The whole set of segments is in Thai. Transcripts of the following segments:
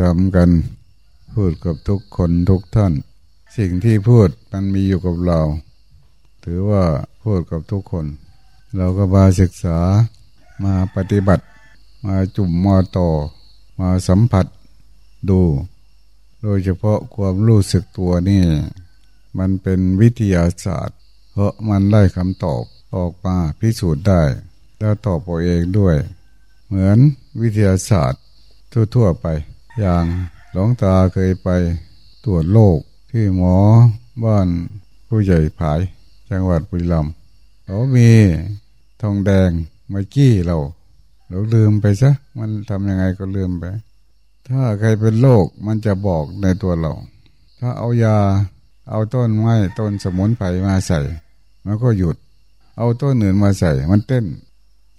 ทำกัน พูดกับทุกคนทุกท่าน สิ่งที่พูดมันมีอยู่กับเรา ถือว่าพูดกับทุกคน เราก็มาศึกษามาปฏิบัติ มาจุ่มมาต่อ มาสัมผัสดู โดยเฉพาะความรู้สึกตัวนี่ มันเป็นวิทยาศาสตร์ เพราะมันได้คำตอบออกมาพิสูจน์ได้ แล้วตอบตัวเองด้วย เหมือนวิทยาศาสตร์ทั่ว ๆ ไป อย่างหลวงตาเคยไปตรวจโรคที่หมอบ้านผู้ใหญ่ผาย จังหวัดบุรีรัมย์เขามีทองแดงมากี้เรา เราลืมไปซะ มันทำยังไงก็ลืมไป ถ้าใครเป็นโรคมันจะบอกในตัวเรา ถ้าเอายาเอาต้นไม้ต้นสมุนไพรมาใส่ มันก็หยุด เอาต้นอื่นมาใส่ มันเต้น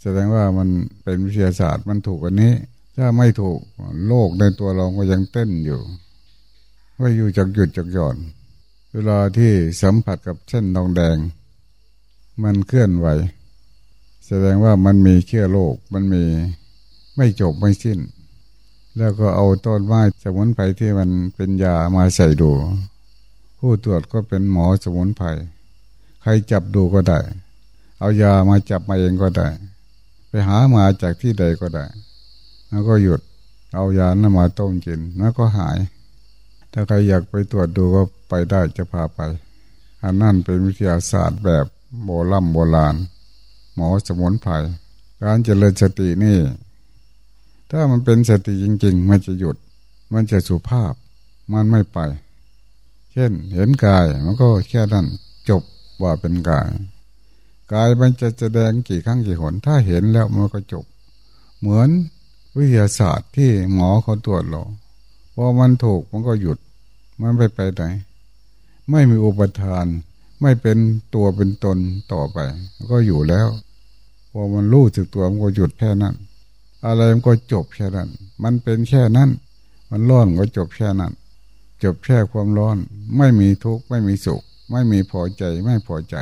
แสดงว่ามันเป็นวิทยาศาสตร์มันถูกกว่านี้ ถ้าไม่ถูกโลกในตัวเราก็ยังเต้นอยู่ว่าอยู่จากหยุดจากหย่อน เวลาที่สัมผัสกับเส้นทองแดง มันเคลื่อนไหว แสดงว่ามันมีเชื้อโรคมันมีไม่จบไม่สิ้น แล้วก็เอาต้นไม้สมุนไพรที่มันเป็นยามาใส่ดู ผู้ตรวจก็เป็นหมอสมุนไพรใครจับดูก็ได้ เอายามาจับมาเองก็ได้ ไปหามาจากที่ใดก็ได้ แล้วก็หยุดเอายานั้นมาต้มกินแล้วก็หาย ถ้าใครอยากไปตรวจดูก็ไปได้จะพาไป อันนั่นเป็นวิทยาศาสตร์แบบโบราณโบราณ หมอสมุนไพรการเจริญสตินี่ ถ้ามันเป็นสติจริง ๆ มันจะหยุด มันจะสุภาพ มันไม่ไป เช่นเห็นกายมันก็แค่นั้นจบว่าเป็นกายกายมันจะแสดงกี่ครั้งกี่หน ถ้าเห็นแล้วมันก็จบ เหมือน วิทยาศาสตร์ที่หมอเขาตรวจเราพอมันถูกมันก็หยุด มันไปไปไหน ไม่มีอุปทาน ไม่เป็นตัวเป็นตนต่อไป ก็อยู่แล้วพอมันรู้สึกตัวมันก็หยุดแค่นั้น อะไรมันก็จบแค่นั้น มันเป็นแค่นั้น มันร้อนก็จบแค่นั้น จบแค่ความร้อน ไม่มีทุกข์ไม่มีสุข ไม่มีพอใจไม่พอใจ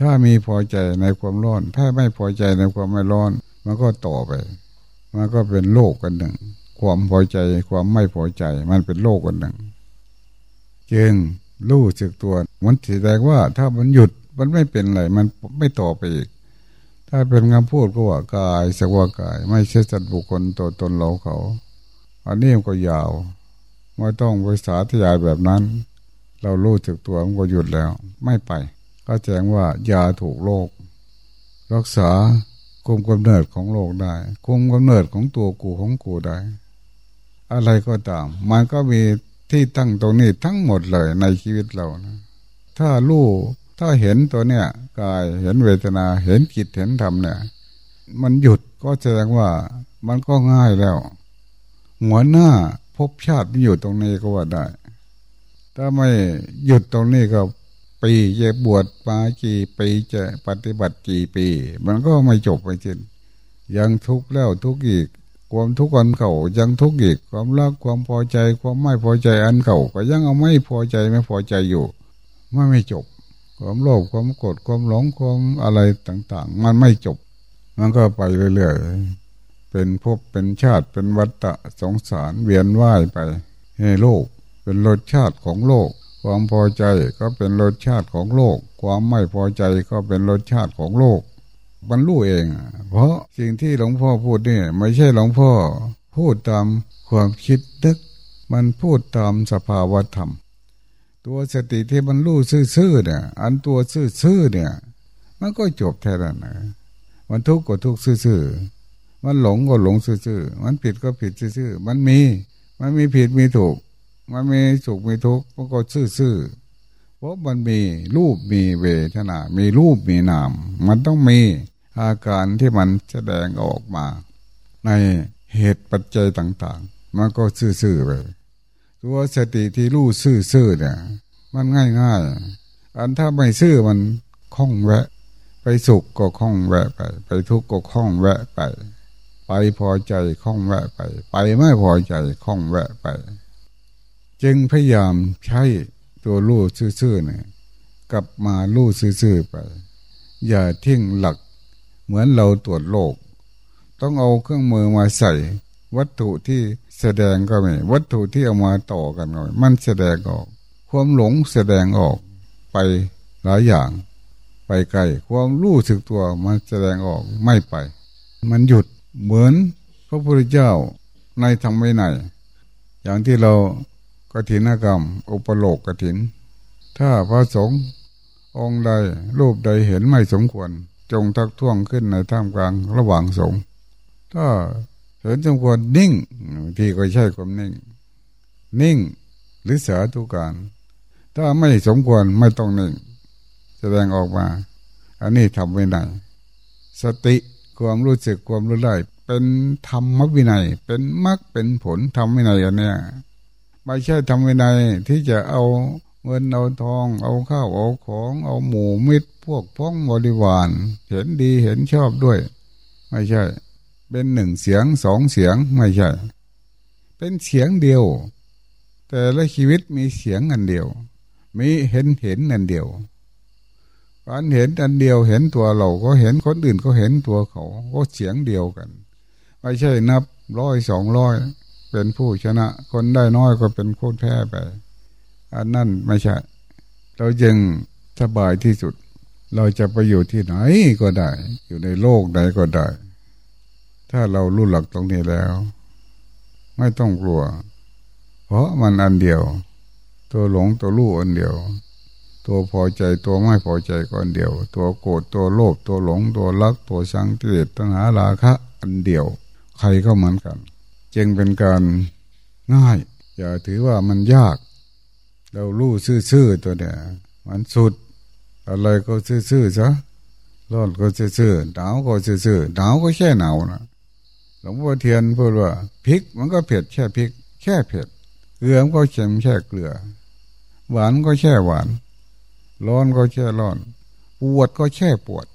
ถ้ามีพอใจในความร้อน ถ้าไม่พอใจในความไม่ร้อน มันก็ต่อไป มันก็เป็นโลกกันหนึ่ง ความพอใจความไม่พอใจ มันเป็นโลกกันหนึ่งจึงรู้สึกตัวมันแสดงว่าถ้ามันหยุดมันไม่เป็นไรมันไม่ต่อไปอีก ถ้าเป็นคำพูดก็ว่ากายสักว่ากาย ไม่ใช่สัตว์บุคคลตัวตนเราเขา อันนี้มันก็ยาวไม่ต้องไปสาธยายแบบนั้น เรารู้สึกตัวมันก็หยุดแล้ว ไม่ไป ก็แจ้งว่ายาถูกโรครักษา คุมกำเนิดของโลกได้ คุมกำเนิดของตัวกูของกูได้ อะไรก็ตาม มันก็มีที่ตั้งตรงนี้ทั้งหมดเลยในชีวิตเรานะถ้ารู้ถ้าเห็นตัวเนี้ยกายเห็นเวทนาเห็นจิตเห็นธรรมเนี่ย มันหยุดก็แสดงว่ามันก็ง่ายแล้ว หัวหน้าพบชาติอยู่ตรงนี้ก็ว่าได้ ถ้าไม่หยุดตรงนี้ก็ ปีจะบวชมากี่ปีจะปฏิบัติกี่ปี มันก็ไม่จบไปสิ้นยังทุกข์แล้วทุกข์อีก ความทุกข์อันเก่ายังทุกข์อีก ความรักความพอใจความไม่พอใจอันเก่า ก็ยังเอาไม่พอใจไม่พอใจอยู่ไม่ไม่จบ ความโลภความโกรธความหลงความอะไรต่าง ๆ มันไม่จบ มันก็ไปเรื่อยๆเป็นภพเป็นชาติเป็นวัฏสงสารเวียนว่ายไปให้โลก เป็นรสชาติของโลก ความพอใจก็เป็นรสชาติของโลก ความไม่พอใจก็เป็นรสชาติของโลกบรรลุเอง เพราะสิ่งที่หลวงพ่อพูดนี่ไม่ใช่หลวงพ่อ พูดตามความคิดนึก มันพูดตามสภาวธรรม ตัวสติที่มันรู้ซื่อๆเนี่ย อันตัวซื่อๆเนี่ย มันก็จบแค่นั้นนะมันทุกข์ก็ทุกข์ซื่อๆมันหลงก็หลงซื่อๆมันผิดก็ผิดซื่อๆมันมี มันมีผิดมีถูก มันมีสุขมีทุกข์มันก็ซื่อๆพราะมันมีรูปมีเวทนา มีรูปมีนาม มันต้องมีอาการที่มันแสดงออกมา ในเหตุปัจจัยต่างๆ มันก็ซื่อๆไปตัวสติที่รู้ซื่อๆเนี่ย มันง่ายๆ อันถ้าไม่ซื่อมันคล่องแวะ ไปสุขก็คล่องแวะไป ไปทุกข์ก็คล่องแวะไป ไปพอใจคล่องแวะไป ไปไม่พอใจคล่องแวะไป จึงพยายามใช้ตัวรู้ซื่อๆเนี่ยกลับมารู้ซื่อๆไป อย่าทิ้งหลัก เหมือนเราตรวจโรคต้องเอาเครื่องมือมาใส่ วัตถุที่แสดงก็ไม่วัตถุที่เอามาต่อกันหน่อยมันแสดงออก ความหลงแสดงออกไปหลายอย่าง ไปไกลความรู้สึกตัวมันแสดงออกไม่ไป มันหยุดเหมือนพระพุทธเจ้าในธรรมวินัยอย่างที่เรา กฐินกรรม อุปโลกกฐิน ถ้าพระสงฆ์องค์ใดรูปใดเห็นไม่สมควร จงทักท้วงขึ้นในท่ามกลางระหว่างสงฆ์ถ้าเห็นสมควรนิ่งที่ก็ใช่ความนิ่ง นิ่งหรือเสาธุการ ถ้าไม่สมควรไม่ต้องนิ่ง แสดงออกมา อันนี้ทำไว้ไหนสติความรู้สึกความรู้ได้เป็นธรรมวินัย เป็นมรรคเป็นผลทำวินัยอันเนี้ย ไม่ใช่ทำวินัยที่จะเอาเงินเอาทอง เอาข้าวเอาของเอาหมูมิตร พวกพ้องบริวาร เห็นดีเห็นชอบด้วย ไม่ใช่ เป็นหนึ่งเสียงสองเสียงไม่ใช่ เป็นเสียงเดียว แต่ละชีวิตมีเสียงอันเดียว มีเห็นเห็นอันเดียวการเห็นอันเดียวเห็นตัวเราก็เห็นคนอื่นก็เห็นตัวเขา ก็เสียงเดียวกัน ไม่ใช่นับร้อยสองร้อย เป็นผู้ชนะ คนได้น้อยก็เป็นคนแพ้ไป อันนั้นไม่ใช่ เราจึงสบายที่สุด เราจะไปอยู่ที่ไหนก็ได้ อยู่ในโลกใดก็ได้ ถ้าเรารู้หลักตรงนี้แล้ว ไม่ต้องกลัว เพราะมันอันเดียว ตัวหลงตัวรู้อันเดียว ตัวพอใจตัวไม่พอใจก็อันเดียว ตัวโกรธตัวโลภตัวหลงตัวรักตัวชังติดตัณหาราคะ อันเดียว ใครก็เหมือนกัน จึงเป็นการง่าย อย่าถือว่ามันยาก เรารู้ซื่อๆตัวเนี่ยมันสุด อะไรก็ซื่อๆซะร้อนก็ซื่อๆหนาวก็ซื่อๆหนาวก็แค่หนาวนะหลวงพ่อเทียนพูดว่าพริกมันก็เผ็ดแค่พริก แค่เผ็ดเกลือก็เค็มแค่เกลือ หวานก็แค่หวาน ร้อนก็แค่ร้อน ปวดก็แค่ปวด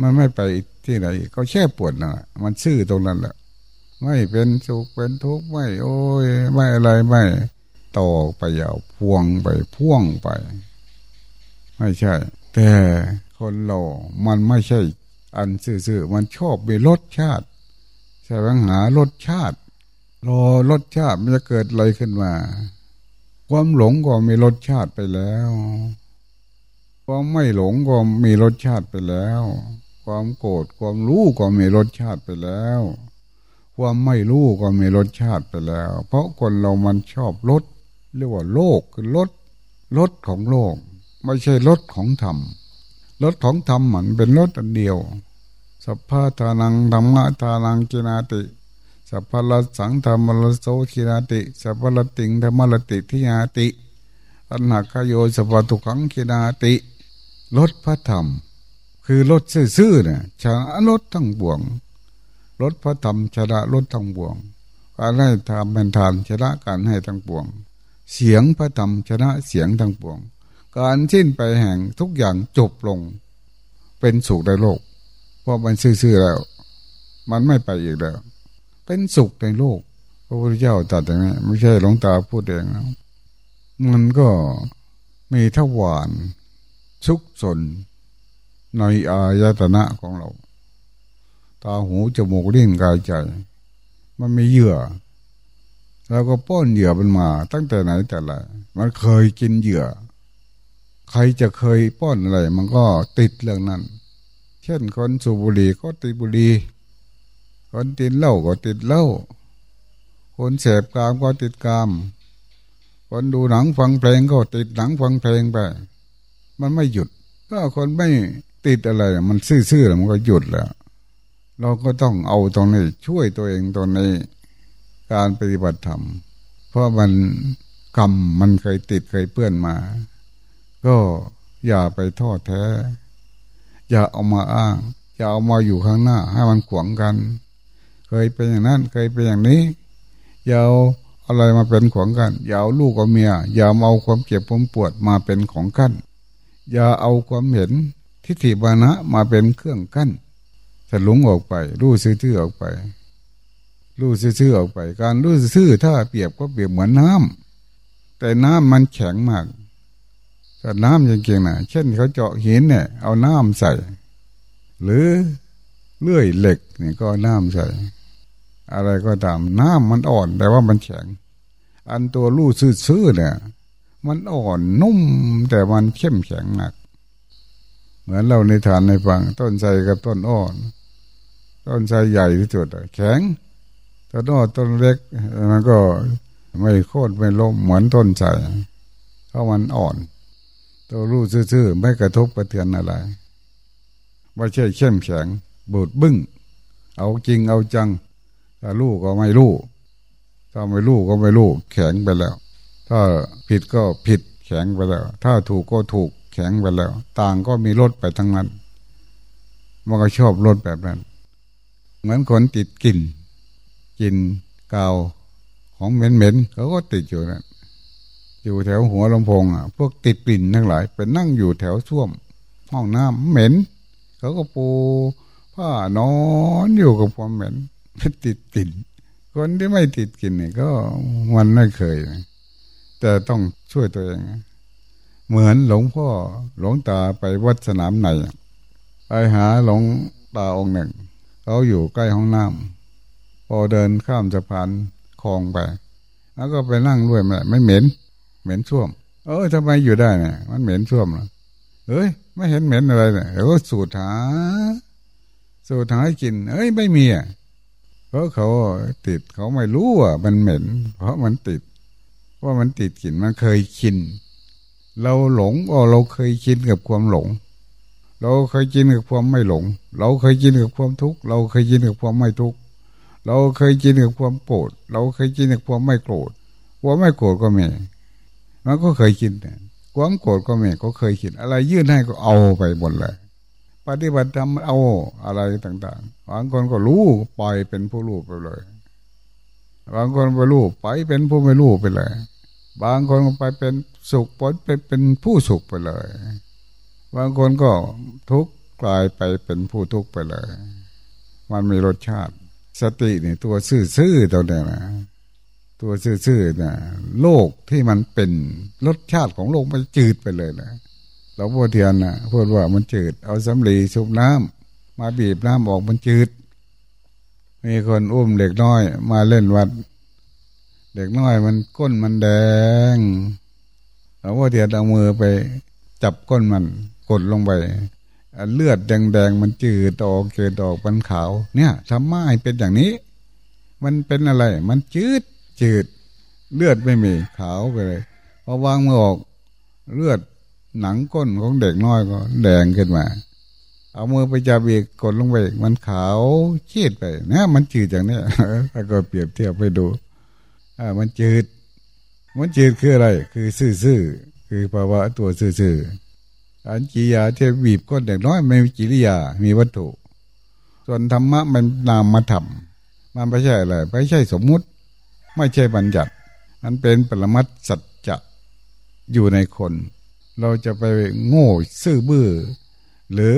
มันไม่ไปที่ไหน ก็แค่ปวดนะมันซื่อตรงนั้นแหละ ไม่เป็นสุขเป็นทุกข์ไม่โอ้ยไม่อะไรไม่ต่อไปยาวพวงไปพ่วงไป ไม่ใช่ แต่คนเรา มันไม่ใช่ อันซื่อๆมันชอบมีรสชาติแสวงหารสชาติรอรสชาติมันจะเกิดอะไรขึ้นมา ความหลงก็มีรสชาติไปแล้วความไม่หลงก็มีรสชาติไปแล้ว ความโกรธความรู้ก็มีรสชาติไปแล้ว ความไม่รู้ก็มีรสชาติไปแล้ว เพราะคนเรามันชอบรสเรียกว่าโลกคือรสรสของโลก ไม่ใช่รสของธรรมรสของธรรมมันเป็นรสอันเดียว สัพพะทานังธรรมะทานังกินาติ สัพพะสังธรรมลโสกินาติ สัพพะติงธรรมลติทิยาติ อันหักโยสัพพทุขังกินาติรสพระธรรม คือรสซื่อๆเนี่ยชาลดทั้งบวง ลดพระธรรมชนะลดทั้งปวงการให้ทำเป็นทานชนะการให้ทั้งปวง เสียงพระธรรมชนะเสียงทั้งปวง การสิ้นไปแห่งทุกอย่างจบลง เป็นสุขในโลก เพราะมันซื่อๆแล้ว มันไม่ไปอีกแล้ว เป็นสุขในโลกพระพุทธเจ้าตรัสอย่างนี้ไม่ใช่หลวงตาพูดเองนะมันก็มีทวารชุกสนในอายตนะของเรา ตาหูจมูกลิ้นกายใจ มันไมีเหยื่อแล้วก็ป้อนเหยื่อมันมา ตั้งแต่ไหนแต่ไรมันเคยกินเหยื่อ ใครจะเคยป้อนอะไร มันก็ติดเรื่องนั้น เช่นคนสูบบุหรี่ก็ติดบุหรี่คนติดเหล้าก็ติดเหล้าคนเสพกามก็ติดกาม คนดูหนังฟังเพลงก็ติดหนังฟังเพลงไป มันไม่หยุด ถ้าคนไม่ติดอะไร มันซื่อๆแล้วมันก็หยุดแล้ว เราก็ต้องเอาตรงนี้ช่วยตัวเองตรงนี้ การปฏิบัติธรรม เพราะมันกรรมมันเคยติดเคยเปื้อนมา ก็อย่าไปทอดแท้ อย่าเอามาอ้าง อย่าเอามาอยู่ข้างหน้า ให้มันขวางกัน เคยเป็นอย่างนั้นเคยเป็นอย่างนี้อย่าเอาอะไรมาเป็นขวางกัน อย่าเอาลูกกับเมีย อย่าเอาความเจ็บความปวดมาเป็นของกั้น อย่าเอาความเห็นทิฏฐิบานะมาเป็นเครื่องกั้น จะหลงออกไป รู้ซื่อๆออกไป รู้ซื่อๆออกไป การรู้ซื่อถ้าเปรียบก็เปรียบเหมือนน้ำแต่น้ำมันแข็งมากแต่น้ำจริงๆนะเช่นเขาเจาะหินเนี่ย เอาน้ำใส่ หรือเลื่อยเหล็กเนี่ยก็น้ำใส่ อะไรก็ตามน้ำมันอ่อน แต่ว่ามันแข็ง อันตัวรู้ซื่อๆเนี่ย มันอ่อนนุ่ม แต่มันเข้มแข็งหนัก เหมือนเราในฐานในฟังต้นไทรกับต้นอ่อน ต้นไทรใหญ่ที่สุดแข็งต้นอ่อต้นเล็กมันก็ไม่โค่นไม่ล้มเหมือนต้นไทรเพราะมันอ่อน ตัวรู้ซื่อๆไม่กระทบกระเทือนอะไรไม่ใช่เข้มแข็งบูดบึ้ง เอาจริงเอาจังถ้ารู้ก็ไม่รู้ถ้าไม่รู้ก็ไม่รู้แข็งไปแล้ว ถ้าผิดก็ผิดแข็งไปแล้ว ถ้าถูกก็ถูกแข็งไปแล้ว ต่างก็มีรถไปทั้งนั้นมันก็ชอบรถแบบนั้น เหมือนคนติดกลิ่นกลิ่นกาวของเหม็นๆเขาก็ติดอยู่นั่นอยู่แถวหัวลำโพงอะพวกติดกลิ่นทั้งหลายไปนั่งอยู่แถวส้วม ห้องน้ำเหม็น เขาก็ปูผ้านอนอยู่กับความเหม็นติดกลิ่นคนที่ไม่ติดกลิ่นนี่ก็มันไม่เคยแต่ต้องช่วยตัวเองเหมือนหลวงพ่อหลวงตาไปวัดสนามในไปหาหลวงตาองค์หนึ่ง เขาอยู่ใกล้ห้องน้ำพอเดินข้ามสะพานคลองไป แล้วก็ไปนั่งด้วยไม่ไม่เหม็น เหม็นช่วม เออทำไมอยู่ได้เนี่ยมันเหม็นช่วมเหรอเฮ้ย ไม่เห็นเหม็นอะไรเนี่ยเดี๋ยวสูดหา สูดหากิน เอ้ยไม่มีอะเพราะเขาติดเขาไม่รู้อะมันเหม็น เพราะมันติดว่ามันติดกลิ่นมันเคยชิน เราหลงก็เราเคยชินกับความหลง เราเคยชินกับความไม่หลง เราเคยชินกับความทุกข์ เราเคยชินกับความไม่ทุกข์ เราเคยชินกับความโกรธ เราเคยชินกับความไม่โกรธ ความไม่โกรธก็มีมันก็เคยกินความโกรธก็ไม่ก็เคยกิน อะไรยื่นให้ก็เอาไปหมดเลย ปฏิบัติธรรมเอาอะไรต่างๆ บางคนก็รู้ปล่อยเป็นผู้รู้ไปเลย บางคนไปรู้ไปเป็นผู้ไม่รู้ไปเลย บางคนไปเป็นสุขปไปเป็นผู้สุขไปเลย บางคนก็ทุกข์กลายไปเป็นผู้ทุกข์ไปเลย มันมีรสชาติ สตินี่ตัวซื่อๆตัวเนี้ยนะตัวซื่อๆนะโลกที่มันเป็นรสชาติของโลกมันจืดไปเลยนะหลวงพ่อเทียนนะพูดว่ามันจืด เอาสำลีชุบน้ำมาบีบน้ำออกมันจืด มีคนอุ้มเด็กน้อย มาเล่นวัด เด็กน้อยมันก้นมันแดงหลวงพ่อเทียนเอามือไปจับก้นมัน กดลงไปเลือดแดงๆมันจืดออกจืดออกมันขาว เนี่ยทำไมเป็นอย่างนี้ มันเป็นอะไร มันจืดจืด เลือดไม่มีขาวไปเลยพอวางมือออกเลือดหนังก้นของเด็กน้อยก็แดงขึ้นมา เอามือไปจับอีกกดลงไปมันขาวชีดไปนะมันจืดอย่างนี้แล้วก็เปรียบเทียบไปดูอ่ามันจืด มันจืดคืออะไร คือซื่อๆคือภาวะตัวซื่อๆ อันจิยาที่บีบก้นเด็กน้อยไม่มีจิริยา มีวัตถุ ส่วนธรรมะมันนามมาทำมันไม่ใช่อะไรไม่ใช่สมมุติ ไม่ใช่บัญญัติมันเป็นปรมัตสัจจะอยู่ในคน เราจะไปโง่ซื่อบื้อ หรือ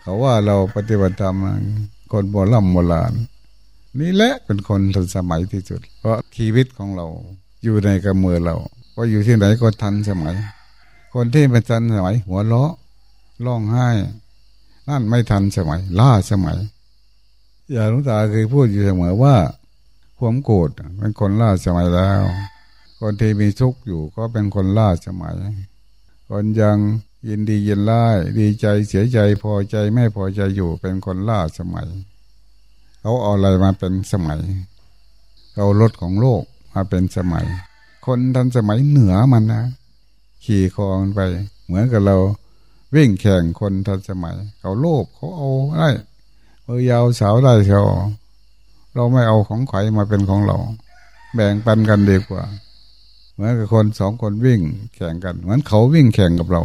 เขาว่าเราปฏิบัติธรรมคนโบราณโบราณนี่แหละเป็นคนทันสมัยที่สุด เพราะชีวิตของเราอยู่ในกำมือเรา ก็อยู่ที่ไหนก็ทันสมัย คนที่ไม่ทันสมัย หัวเราะร้องไห้ นั่นไม่ทันสมัย ล่าสมัย อย่าลุงตาเคยพูดอยู่เสมอว่า ความโกรธเป็นคนล่าสมัยแล้ว คนที่มีทุกข์อยู่ก็เป็นคนล่าสมัย คนยังยินดียินไล่ดีใจเสียใจพอใจไม่พอใจอยู่เป็นคนล่าสมัย เขาเอาอะไรมาเป็นสมัยเอารถของโลกมาเป็นสมัย คนทันสมัยเหนือมันนะ ขี่คอมันไป เหมือนกับเราวิ่งแข่งคนทันสมัย เขาโลภเขาเอาได้มือยาวสาวได้เขาเราไม่เอาของใครมาเป็นของเรา แบ่งปันกันดีกว่า เหมือนกับคนสองคนวิ่งแข่งกัน เหมือนเขาวิ่งแข่งกับเรา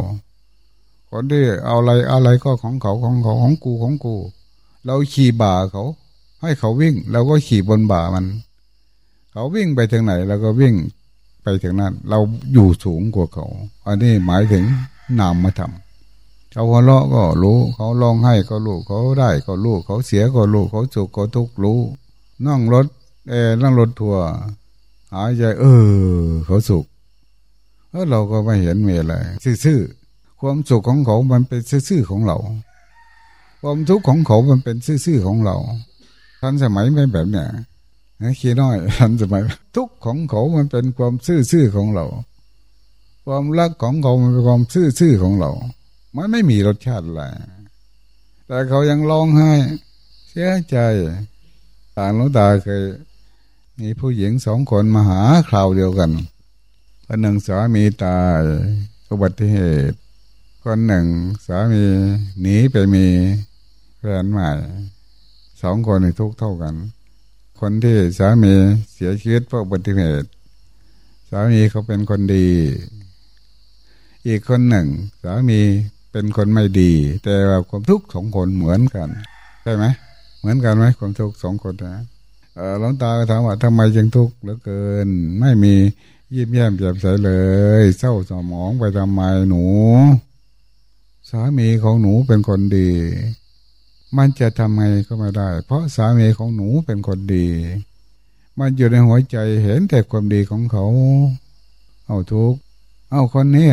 คนที่เอาอะไรอะไรก็ของเขาของเขาของกูของกู เราขี่บ่าเขา ให้เขาวิ่งเราก็ขี่บนบ่ามัน เขาวิ่งไปถึงไหนเราก็วิ่ง ไปถึงนั้น เราอยู่สูงกว่าเขา อันนี้หมายถึงนามมาทำเขาหัวเราะก็รู้ เขาร้องไห้ก็รู้ เขาได้ก็รู้ เขาเสียก็รู้ เขาสุขก็ทุกข์รู้ นั่งรถเอนั่งรถทัวร์หายใจเออ เขาสุขแล้วเราก็ไม่เห็นมีอะไรซื่อๆความสุขของเขามันเป็นซื่อๆของเรา ความทุกข์ของเขามันเป็นซื่อๆของเราทันสมัยไม่แบบเนี้ย ขี้น้อยทันสมัยทุกของเขามันเป็นความซื่อๆของเรา ความรักของเขามันเป็นความซื่อๆของเรา มันไม่มีรสชาติอะไรแต่เขายังร้องไห้เสียใจต่างหลวงตาเคยมีผู้หญิงสองคนมาหาคราวเดียวกัน คนหนึ่งสามีตายอุบัติเหตุ คนหนึ่งสามีหนีไปมีแฟนใหม่สองคนทุกเท่ากัน คนที่สามีเสียชีวิตเพราะอุบัติเหตุ สามีเขาเป็นคนดี อีกคนหนึ่ง สามีเป็นคนไม่ดี แต่ว่าความทุกข์ของคนเหมือนกันใช่ไหมเหมือนกันไหมความทุกข์สองคนนะหลวงตาถามว่าทำไมจึงทุกข์เหลือเกิน ไม่มียิ้มแย้มแจ่มใสเลย เศร้าสมองไปทำไมหนู สามีของหนูเป็นคนดี มันจะทำไงก็ไม่ได้ เพราะสามีของหนูเป็นคนดี มันอยู่ในหัวใจเห็นแต่ความดีของเขา เอาทุกเอาคนนี้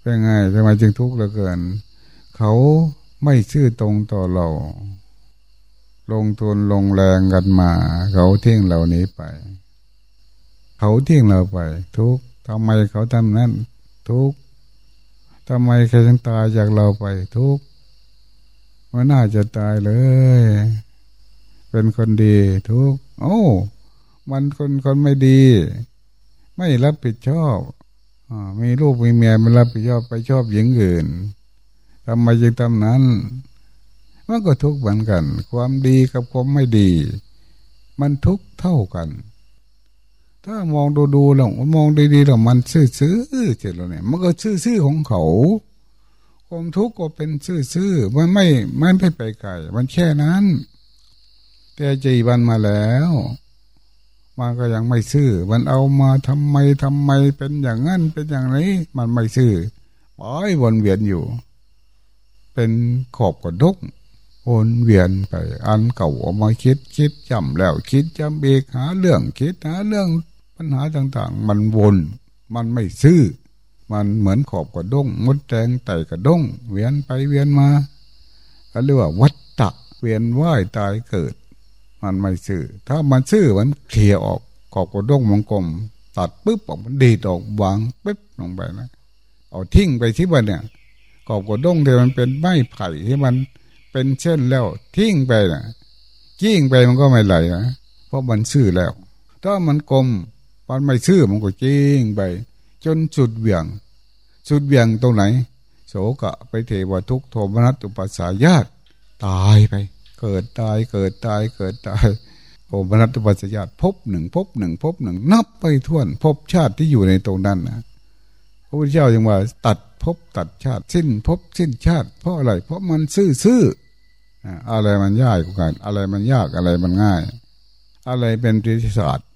เป็นไงทำไมจึงทุกข์เหลือเกิน เขาไม่ซื่อตรงต่อเรา ลงทุนลงแรงกันมา เขาทิ้งเรานี้ไป เขาทิ้งเราไป ทุกทำไมเขาทำนั้น ทุกทำไมใครจึงตายจากเราไป ทุก มันน่าจะตายเลย เป็นคนดีทุก โอ้ มันคนคนไม่ดี ไม่รับผิดชอบอมีลูกมีเมียไม่รับผิดชอบไปชอบหญิงอื่นทำไมจึงทำนั้น มันก็ทุกข์เหมือนกัน ความดีกับความไม่ดี มันทุกข์เท่ากัน ถ้ามองดูดูแล้วมองดีๆแล้วมันซื่อซื่อเจ็ดแล้วเนี่ยมันก็ซื่อซื่อของเขา ความทุกข์ก็เป็นซื่อซื่อมันไม่ไม่ไปไปไกลมันแค่นั้น แต่จีวันมาแล้วมันก็ยังไม่ซื่อ มันเอามาทำไมทำไมเป็นอย่างนั้นเป็นอย่างนี้ มันไม่ซื่อปล่อยวนเวียนอยู่ เป็นขอบกระดุกวนเวียนไป อันเก่าออกมาคิดคิดจำแล้ว คิดจำอีกหาเรื่องคิดหาเรื่องปัญหาต่าง ๆ มันวน มันไม่ซื่อ มันเหมือนขอบกระด้งมดแดงไต่กระด้งเวียนไปเวียนมาเรียกว่าวัฏฏะเวียนว่ายตายเกิด มันไม่ซื่อ ถ้ามันซื่อมันเคลียออกขอบกระด้งมงกลม ตัดปุ๊บออกมันดีดออกวางปุ๊บลงไปนะเอาทิ้งไปที่บ้านเนี่ยขอบกระด้งที่มันเป็นไม้ไผ่ที่มันเป็นเช่นแล้วทิ้งไปนะจิ้งไปมันก็ไม่ไหลนะเพราะมันซื่อแล้ว ถ้ามันกลมมันไม่ซื่อมันก็จิ้งไป จนสุดเบี่ยง สุดเบี่ยงตรงไหน โสกะไปเทวทุกโทมนัสอุปสาญาตตายไป เกิดตายเกิดตายเกิดตายโทมนัสอุปสาญาตพบหนึ่งพบหนึ่งพบหนึ่งนับไปท่วนพบชาติที่อยู่ในตรงนั้นนะพระพุทธเจ้ายังว่า ตัดพบตัดชาติ สิ้นพบสิ้นชาติ เพราะอะไร เพราะมันซื่อซื่ออะไรมันยากกัน อะไรมันยากอะไรมันง่าย อะไรเป็นวิทยาศาสตร์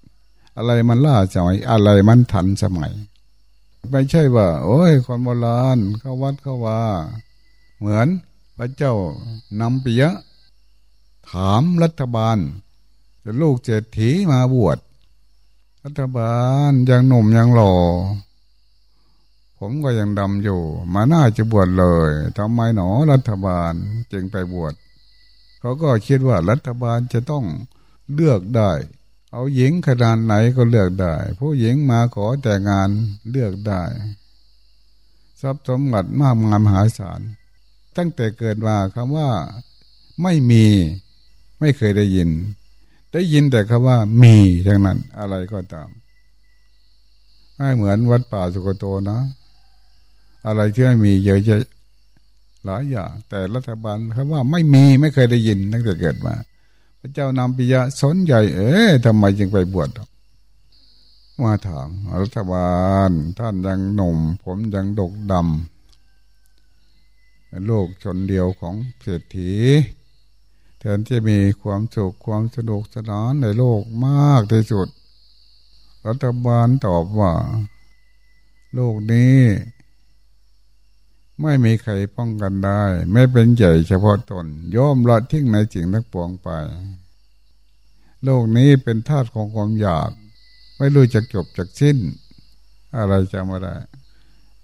อะไรมันล่าสมัยอะไรมันทันสมัย ไม่ใช่ว่า โอ้ยคนโบราณเขาวัดเขาว่า เหมือนพระเจ้านำปิยะ ถามรัฐบาลจะลูกเจตถีมาบวช รัฐบาลยังหนุ่มยังหล่อ ผมก็ยังดำอยู่ มาน่าจะบวชเลยทำไมหนอรัฐบาลจึงไปบวชเขาก็คิดว่ารัฐบาลจะต้องเลือกได้ เอาหญิงขนาดไหนก็เลือกได้ ผู้หญิงมาขอแต่งานเลือกได้ ทรัพย์สมบัติมากมายมหาศาล ตั้งแต่เกิดมาคำว่าไม่มีไม่เคยได้ยิน ได้ยินแต่คำว่ามีทั้งนั้น อะไรก็ตามไม่เหมือนวัดป่าสุโกโตนะ อะไรที่ไม่มีเยอะแยะหลายอย่าง แต่รัฐบาลคำว่าไม่มีไม่เคยได้ยินตั้งแต่เกิดมา พระเจ้านำปิยะสนใหญ่ เอ๊ะทำไมจึงไปบวชมาถามรัฐบาลท่านยังหนุ่ม ผมยังดกดำโลกชนเดียวของเศรษฐีแทนที่มีความสุขความสนุกสนานในโลกมากที่สุด รัฐบาลตอบว่า โลกนี้ ไม่มีใครป้องกันได้ ไม่เป็นใหญ่เฉพาะตนย่อมละทิ้งในสิ่งนักปวงไป โลกนี้เป็นธาตุของความอยาก ไม่รู้จะจบจากสิ้น อะไรจะมาได้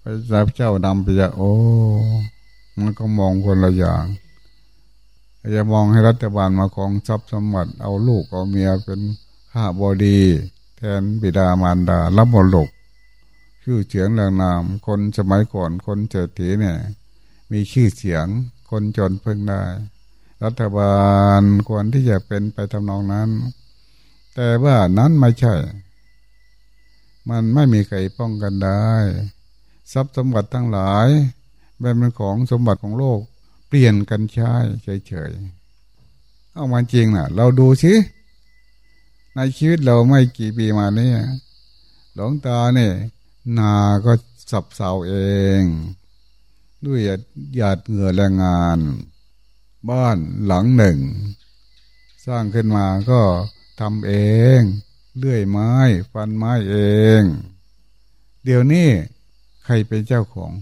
พระเจ้านำไปจะโอ้มันก็มองคนละอย่างจะมองให้รัฐบาลมาของทรัพย์สมบัติเอาลูกเอาเมียเป็นข้าบอดี แทนบิดามารดารับมรดก ชื่อเสียงแรงนาม คนสมัยก่อนคนเจริเนี่ย มีชื่อเสียง คนจนเพิ่งได้ รัฐบาลควรที่จะเป็นไปทำนองนั้น แต่ว่านั้นไม่ใช่ มันไม่มีใครป้องกันได้ ทรัพย์สมบัติทั้งหลายเป็นของสมบัติของโลก เปลี่ยนกันใช้เฉยๆเอามาจริงน่ะ เราดูสิในชีวิตเราไม่กี่ปีมานี้หลวงตาเนี่ย นาก็สับเสาเอง ด้วยหยาดเหงื่อแรงงาน บ้านหลังหนึ่ง สร้างขึ้นมาก็ทำเองเลื่อยไม้ฟันไม้เอง เดี๋ยวนี้ใครเป็นเจ้าของ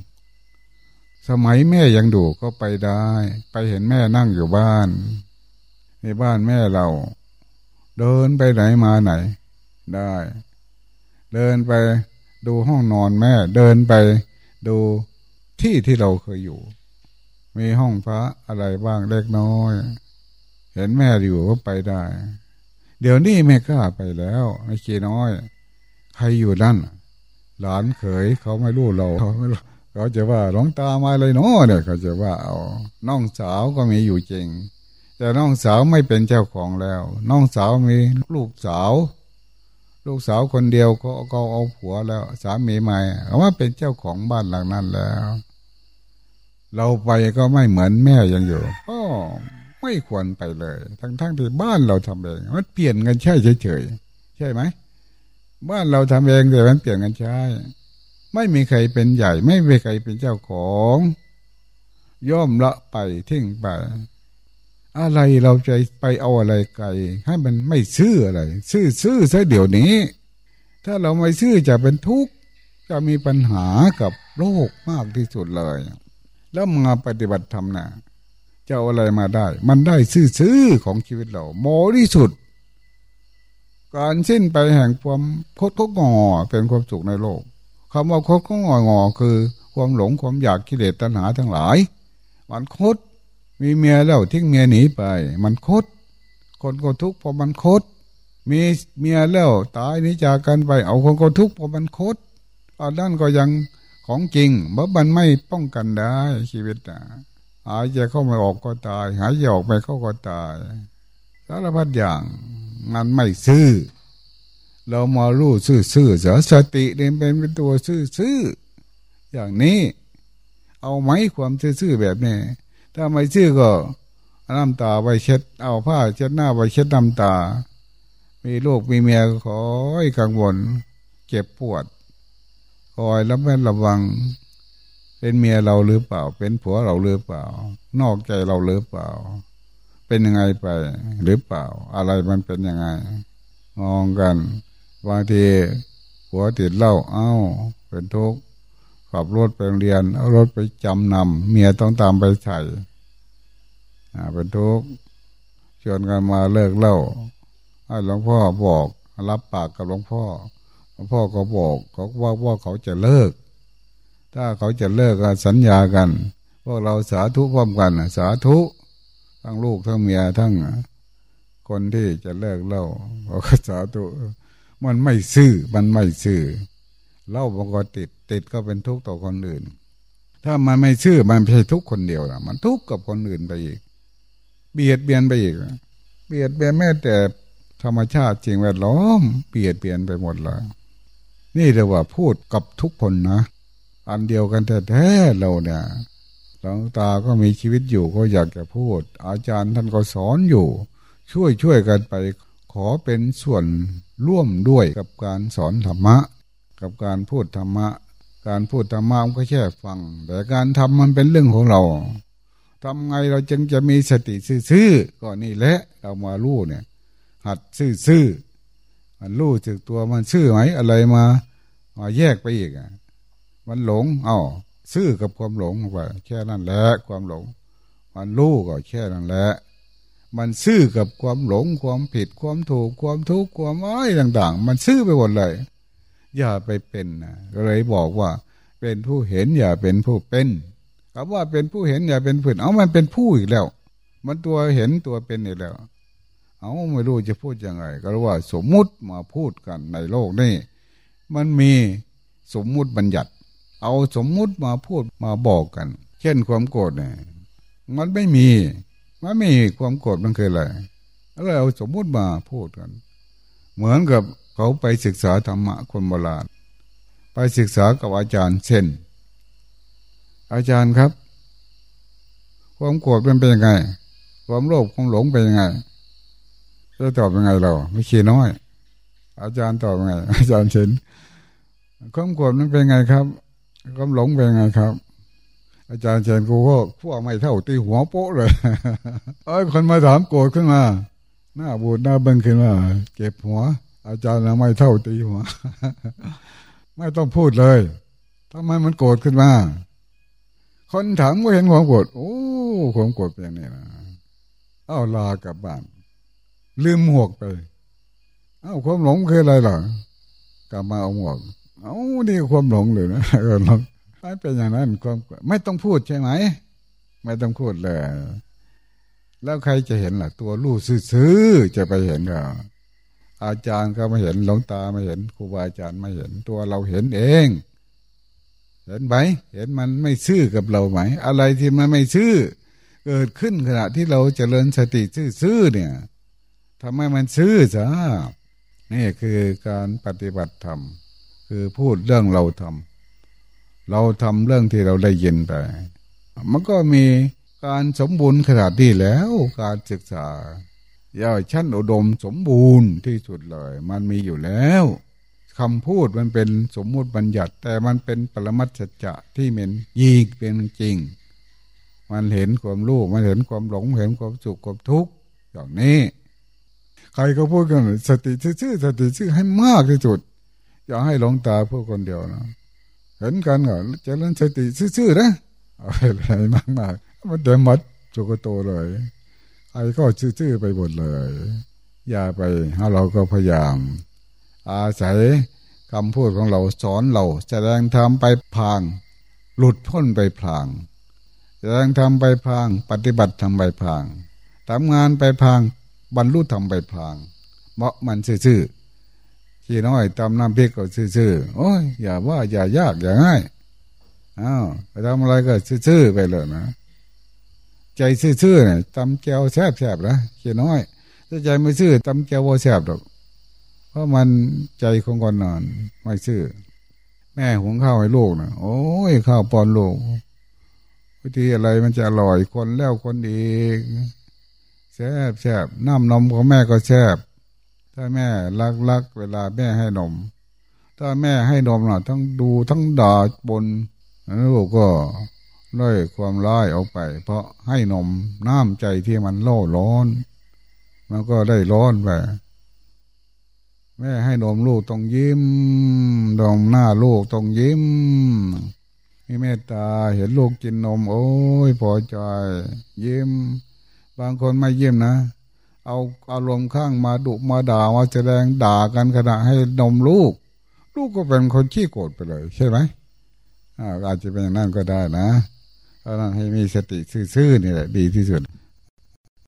สมัยแม่ยังดูก็ไปได้ ไปเห็นแม่นั่งอยู่บ้าน ในบ้านแม่เรา เดินไปไหนมาไหน ได้ เดินไป ดูห้องนอนแม่ เดินไปดูที่ที่เราเคยอยู่ มีห้องพระอะไรบ้างเล็กน้อย เห็นแม่อยู่ก็ไปได้ เดี๋ยวนี้แม่กล้าไปแล้วไม่กี่น้อย ใครอยู่นั่นหลานเขยเขาไม่รู้เราเขาไม่รู้เขาจะว่าหลงตามาเลยเนาะเนี่ยเขาจะว่าเอาน้องสาวก็มีอยู่จริง แต่น้องสาวไม่เป็นเจ้าของแล้ว น้องสาวมีลูกสาว ลูกสาวคนเดียวก็ก็เอาผัวแล้ว สามีใหม่เอาว่าเป็นเจ้าของบ้านหลังนั้นแล้ว เราไปก็ไม่เหมือนแม่ยังอยู่ก็ไม่ควรไปเลย ทั้งทั้งที่บ้านเราทำเองมันเปลี่ยนกันใช่เฉยๆใช่ไหมบ้านเราทำเองแต่มันเปลี่ยนกันใช่ไม่มีใครเป็นใหญ่ ไม่มีใครเป็นเจ้าของ ย่อมละไปทิ้งไป อะไรเราจะไปเอาอะไรไกล ให้มันไม่ซื่ออะไร ซื่อซื่อซะเดี๋ยวนี้ ถ้าเราไม่ซื่อจะเป็นทุกข์จะมีปัญหากับโลกมากที่สุดเลย แล้วมาปฏิบัติธรรมนะจะเอาอะไรมาได้ มันได้ซื่อๆของชีวิตเราโมที่สุด การสิ้นไปแห่งความพดก็งอเป็นความสุขในโลกคำว่าคดก็งองอคือ ความหลงความอยากกิเลสตัณหาทั้งหลาย มันคด มีเมียแล้วทิ้งเมียหนีไป มันคด คนก็ทุกข์เพราะมันคด มีเมียแล้วตายนี้จากกันไป เอาคนก็ทุกข์เพราะมันคดอันนั้นก็ยังของจริงเพราะมันไม่ป้องกันได้ชีวิตอะหายใจเข้าไม่ออกก็ตาย หายใจออกไปเข้าก็ตายสารพัดอย่างมันไม่ซื่อเรามารู้ซื่อซื่อเสียสติเดินเป็นตัวซื่อซื่ออย่างนี้ เอาไหมความซื่อซื่อแบบนี้ ถ้าไม่ซื่อก็น้ำตาไปเช็ด เอาผ้าเช็ดหน้าไปเช็ดน้ำตา มีลูกมีเมียขอให้กังวลเจ็บปวด คอยรับแม่ระวัง เป็นเมียเราหรือเปล่า เป็นผัวเราหรือเปล่า นอกใจเราหรือเปล่า เป็นยังไงไปหรือเปล่า อะไรมันเป็นยังไง มองกันบางทีหัวติดเหล้าเอ้า เป็นทุกข์ ขับรถไปโรงเรียน เอารถไปจำนำเมียต้องตามไปใส่เป็นทุกข์ชวนกันมาเลิกเล้าให้หลวงพ่อบอกรับปากกับหลวงพ่อหลวงพ่อก็บอกเขาว่าว่าเขาจะเลิก ถ้าเขาจะเลิกกันสัญญากันพวกเราสาธุพร้อมกันสาธุทั้งลูกทั้งเมียทั้งคนที่จะเลิกเล่าเขาก็สาธุมันไม่ซื่อมันไม่ซื่อเล่าบางก็ติด ติดก็เป็นทุกข์ต่อคนอื่น ถ้ามันไม่ซื่อมันไม่ใช่ทุกคนเดียวนะมันทุกข์กับคนอื่นไปอีก เบียดเบียนไปอีก เบียดเบียนแม้แต่ธรรมชาติจริงแวดล้อมเบียดเบียนไปหมดเลยนี่เรียกว่าพูดกับทุกคนนะ อันเดียวกันแท้ๆเราเนี่ยหลวงตาก็มีชีวิตอยู่ก็อยากจะพูด อาจารย์ท่านก็สอนอยู่ ช่วยช่วยกันไปขอเป็นส่วนร่วมด้วยกับการสอนธรรมะ กับการพูดธรรมะ การพูดธรรมะมันก็แค่ฟัง แต่การทำมันเป็นเรื่องของเราทำไงเราจึงจะมีสติซื่อๆก็นี่แหละ เรามาลู่เนี่ย หัดซื่อๆมันลู่จึกตัวมันซื่อไหมอะไรมามาแยกไปอีกอะมันหลงอ้าซื่อกับความหลงไปแค่นั้นแหละความหลง มันรู้ก็แค่นั้นแหละมันซื่อกับความหลงความผิดความถูกความทุกข์ความอ้อยต่าง ๆ มันซื่อไปหมดเลย อย่าไปเป็นนะก็เลยบอกว่า เป็นผู้เห็นอย่าเป็นผู้เป็นคำว่าเป็นผู้เห็นอย่าเป็นผู้เอามันเป็นผู้อีกแล้ว มันตัวเห็นตัวเป็นอีกแล้ว เอาไม่รู้จะพูดยังไง ก็รู้ว่าสมมุติมาพูดกันในโลกนี้มันมีสมมุติบัญญัติ เอาสมมุติมาพูดมาบอกกัน เช่นความโกรธเนี่ยมันไม่มี มันไม่มีความโกรธมันคืออะไรอะไรเอาสมมุติมาพูดกัน เหมือนกับ เขาไปศึกษาธรรมะคนโบราณ ไปศึกษากับอาจารย์เช่น อาจารย์ครับ ความโกรธมันเป็นยังไง ความโลภความหลงเป็นยังไงจะตอบยังไงเรา ไม่ขี้น้อย อาจารย์ตอบยังไง อาจารย์เช่นความโกรธมันเป็นยังไงครับความหลงเป็นยังไงครับ อาจารย์เชนกูก็พวกไม่เท่าตีหัวโป๊ะเลยเอ้คนมาถามโกรธขึ้นมา หน้าบูดหน้าเบิ้งขึ้นมาเก็บหัว อาจารย์ไม่เท่าตีหัวไม่ต้องพูดเลยทำไมมันโกรธขึ้นมา คนถามก็เห็นความโกรธโอ้ความโกรธเป็นอย่างนี้นะเอ้าลากลับบ้าน ลืมหมวกไป เอ้าความหลงคืออะไรล่ะกลับมาเอาหมวกเอ้านี่ความหลงเลยนะเออไม่เป็นอย่างนั้นความไม่ต้องพูดใช่ไหม ไม่ต้องพูดเลย แล้วใครจะเห็นล่ะ ตัวลูกซื่อจะไปเห็นก็อาจารย์ก็ไม่เห็นหลวงตาไม่เห็นครูบาอาจารย์ไม่เห็นตัวเราเห็นเอง เห็นไหมเห็นมันไม่ซื่อกับเราไหม อะไรที่มันไม่ซื่อ เกิดขึ้นขณะที่เราจเจริญสติซื่อเนี่ยทำให้มันซื่อจ้านี่คือการปฏิบัติธรรม คือพูดเรื่องเราทำเราทำเรื่องที่เราได้ยินไป มันก็มีการสมบูรณ์ขนาดนี้แล้วการศึกษา ย่าชั้นอุดมสมบูรณ์ที่สุดเลย มันมีอยู่แล้วคำพูดมันเป็นสมมุติบัญญัติ แต่มันเป็นปรมัตจจะที่เป็นยีกเป็นจริง มันเห็นความรู้มันเห็นความหลงเห็นความสุขความทุกข์อย่างนี้ ใครก็พูดกันสติชื่อสติชื่อให้มากที่สุด อย่าให้หลงตาพูดคนเดียวนะเห็นกันก็เจริญสติซื่อๆนะอะไรมากมากมันเดมัดจุกโตเลย ไอ้ก็ซื่อๆไปหมดเลย อย่าไปถ้าเราก็พยายาม อาศัยคำพูดของเราสอนเราแสดงธรรมไปพาง หลุดพ้นไปพลางแสดงธรรมไปพาง ปฏิบัติทำไปพางทำงานไปพาง บรรลุธรรมไปพางเพราะมันซื่อๆขี้น้อยตำน้ำพริกก็ซื่อๆโอ้ยอย่าว่าอย่ายากอย่าง่ายอ้าวไปทำอะไรก็ซื่อๆไปเลยนะ ใจซื่อๆเนี่ยตำแก้วแซ่บๆนะขี้น้อยถ้าใจไม่ซื่อตำแก้วว่าแซ่บหรอกเพราะมันใจของคนนอนไม่ซื่อ แม่หุงข้าวให้ลูกนะโอ้ยข้าวปอนลูกวิธีอะไรมันจะอร่อยคนแล้วคนอีกแซบแซบน้ำนมของแม่ก็แซบถ้าแม่รักรักเวลาแม่ให้นม ถ้าแม่ให้นมล่ะทั้งดูทั้งด่าบนลูกก็ ล่อยความร้ายออกไป เพราะให้นมน้ำใจที่มันโล่ร้อน มันก็ได้ร้อนไปแม่ให้นมลูกต้องยิ้มดองหน้าลูกต้องยิ้มมีเมตตาเห็นลูกกินนม โอ้ยพอใจยิ้ม บางคนไม่ยิ้มนะ เอาอารมณ์ข้างมาดุมาด่ามาแสดงด่ากันขณะให้นมลูก ลูกก็เป็นคนขี้โกรธไปเลย ใช่ไหมอาจจะเป็นอย่างนั้นก็ได้นะ เพราะนั้นให้มีสติซื่อๆนี่แหละดีที่สุด